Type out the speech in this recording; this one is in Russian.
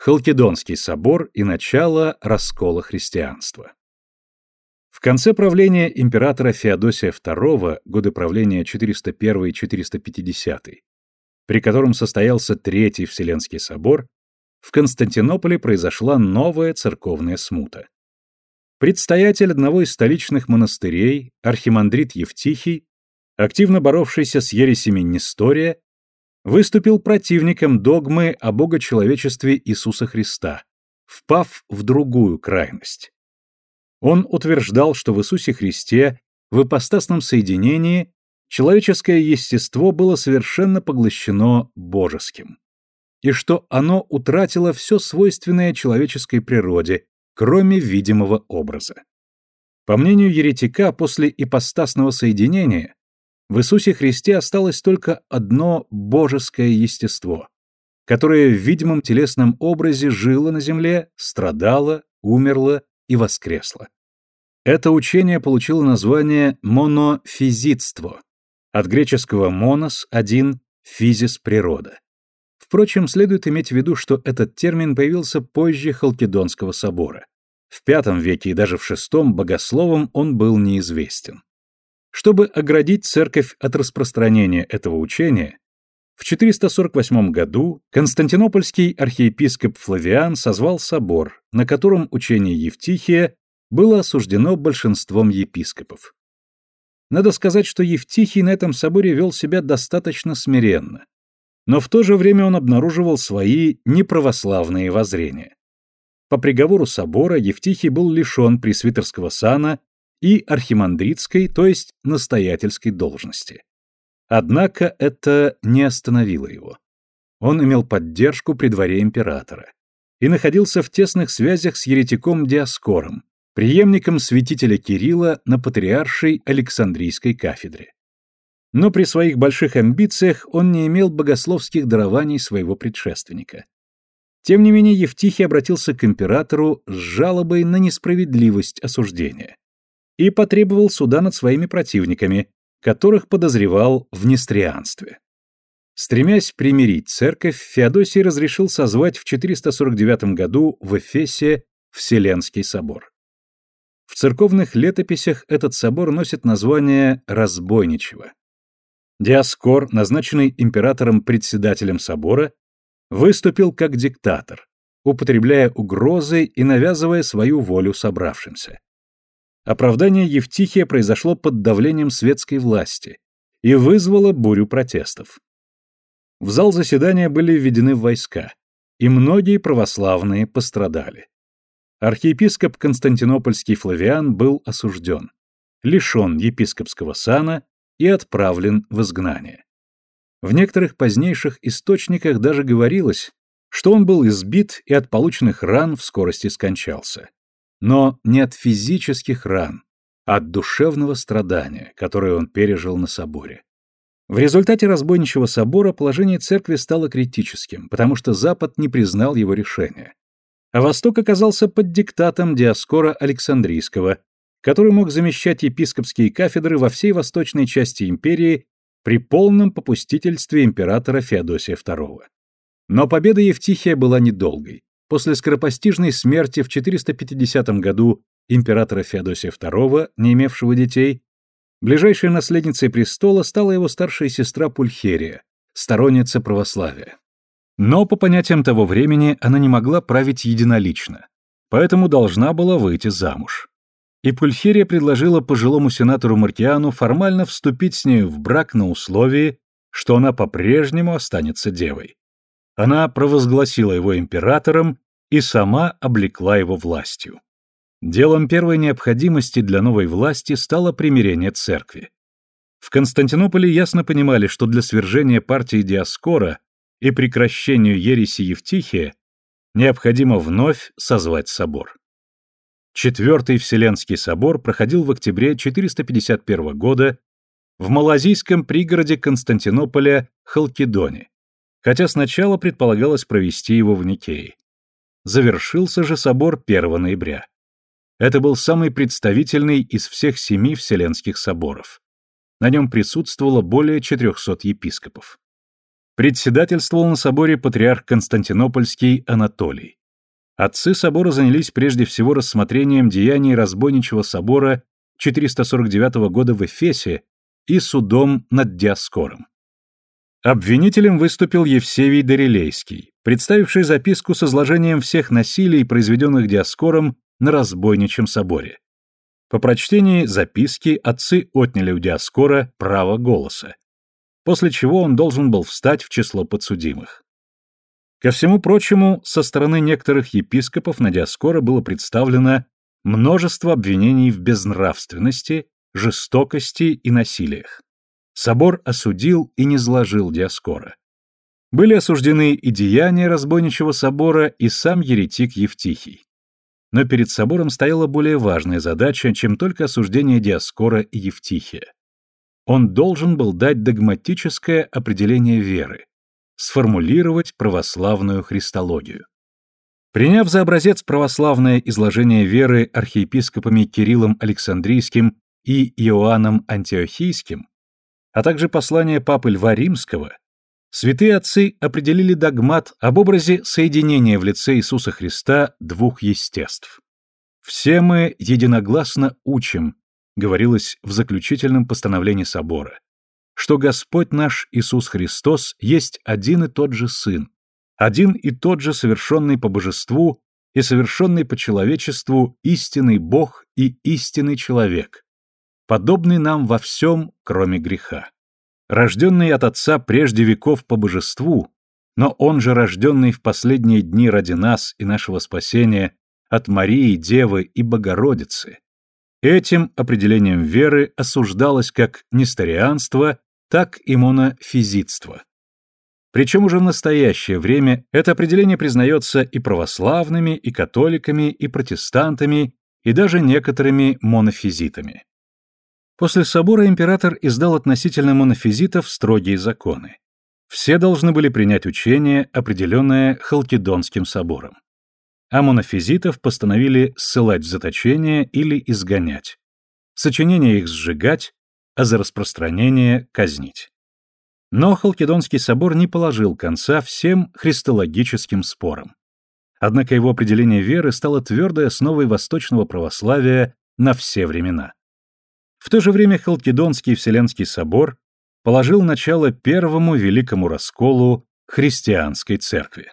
Халкидонский собор и начало раскола христианства. В конце правления императора Феодосия II, годы правления 401-450, при котором состоялся Третий Вселенский собор, в Константинополе произошла новая церковная смута. Предстоятель одного из столичных монастырей, архимандрит Евтихий, активно боровшийся с ересями Нестория, выступил противником догмы о богочеловечестве Иисуса Христа, впав в другую крайность. Он утверждал, что в Иисусе Христе в ипостасном соединении человеческое естество было совершенно поглощено божеским, и что оно утратило все свойственное человеческой природе, кроме видимого образа. По мнению еретика, после ипостасного соединения в Иисусе Христе осталось только одно божеское естество, которое в видимом телесном образе жило на земле, страдало, умерло и воскресло. Это учение получило название монофизитство, от греческого «монос» — один, «физис» — природа. Впрочем, следует иметь в виду, что этот термин появился позже Халкидонского собора. В V веке и даже в VI богословам он был неизвестен. Чтобы оградить церковь от распространения этого учения, в 448 году константинопольский архиепископ Флавиан созвал собор, на котором учение Евтихия было осуждено большинством епископов. Надо сказать, что Евтихий на этом соборе вел себя достаточно смиренно, но в то же время он обнаруживал свои неправославные воззрения. По приговору собора Евтихий был лишен пресвитерского сана и архимандритской, то есть настоятельской должности. Однако это не остановило его. Он имел поддержку при дворе императора и находился в тесных связях с еретиком Диаскором, преемником святителя Кирилла на патриаршей Александрийской кафедре. Но при своих больших амбициях он не имел богословских дарований своего предшественника. Тем не менее Евтихий обратился к императору с жалобой на несправедливость осуждения и потребовал суда над своими противниками, которых подозревал в нестрианстве. Стремясь примирить церковь, Феодосий разрешил созвать в 449 году в Эфесе Вселенский собор. В церковных летописях этот собор носит название «Разбойничего». Диаскор, назначенный императором-председателем собора, выступил как диктатор, употребляя угрозы и навязывая свою волю собравшимся. Оправдание Евтихия произошло под давлением светской власти и вызвало бурю протестов. В зал заседания были введены войска, и многие православные пострадали. Архиепископ Константинопольский Флавиан был осужден, лишен епископского сана и отправлен в изгнание. В некоторых позднейших источниках даже говорилось, что он был избит и от полученных ран в скорости скончался но не от физических ран, а от душевного страдания, которое он пережил на соборе. В результате разбойничего собора положение церкви стало критическим, потому что Запад не признал его решения. А Восток оказался под диктатом Диаскора Александрийского, который мог замещать епископские кафедры во всей восточной части империи при полном попустительстве императора Феодосия II. Но победа Евтихия была недолгой. После скоропостижной смерти в 450 году императора Феодосия II, не имевшего детей, ближайшей наследницей престола стала его старшая сестра Пульхерия, сторонница православия. Но по понятиям того времени она не могла править единолично, поэтому должна была выйти замуж. И Пульхерия предложила пожилому сенатору Маркиану формально вступить с нею в брак на условии, что она по-прежнему останется девой. Она провозгласила его императором и сама облекла его властью. Делом первой необходимости для новой власти стало примирение церкви. В Константинополе ясно понимали, что для свержения партии Диаскора и прекращению ереси Евтихия необходимо вновь созвать собор. Четвертый Вселенский собор проходил в октябре 451 года в малазийском пригороде Константинополя Халкидоне, хотя сначала предполагалось провести его в Никее. Завершился же собор 1 ноября. Это был самый представительный из всех семи Вселенских соборов. На нем присутствовало более 400 епископов. Председательствовал на соборе патриарх Константинопольский Анатолий. Отцы собора занялись прежде всего рассмотрением деяний разбойничего собора 449 года в Эфесе и судом над Диаскором. Обвинителем выступил Евсевий Дорилейский, представивший записку с изложением всех насилий, произведенных Диаскором на разбойничьем соборе. По прочтении записки отцы отняли у Диаскора право голоса, после чего он должен был встать в число подсудимых. Ко всему прочему, со стороны некоторых епископов на Диаскора было представлено множество обвинений в безнравственности, жестокости и насилиях. Собор осудил и не низложил Диаскора. Были осуждены и деяния разбойничего собора, и сам еретик Евтихий. Но перед собором стояла более важная задача, чем только осуждение Диаскора и Евтихия. Он должен был дать догматическое определение веры, сформулировать православную христологию. Приняв за образец православное изложение веры архиепископами Кириллом Александрийским и Иоанном Антиохийским, а также послание Папы Льва Римского, святые отцы определили догмат об образе соединения в лице Иисуса Христа двух естеств. «Все мы единогласно учим», говорилось в заключительном постановлении собора, что Господь наш Иисус Христос есть один и тот же Сын, один и тот же совершенный по божеству и совершенный по человечеству истинный Бог и истинный человек, подобный нам во всем, кроме греха. Рожденный от Отца прежде веков по божеству, но Он же рожденный в последние дни ради нас и нашего спасения от Марии, Девы и Богородицы. Этим определением веры осуждалось как несторианство, так и монофизитство. Причем уже в настоящее время это определение признается и православными, и католиками, и протестантами, и даже некоторыми монофизитами. После собора император издал относительно монофизитов строгие законы. Все должны были принять учение, определенное Халкидонским собором. А монофизитов постановили ссылать в заточение или изгонять. Сочинения их сжигать, а за распространение казнить. Но Халкидонский собор не положил конца всем христологическим спорам. Однако его определение веры стало твердой основой восточного православия на все времена. В то же время Халкидонский Вселенский собор положил начало первому великому расколу христианской церкви.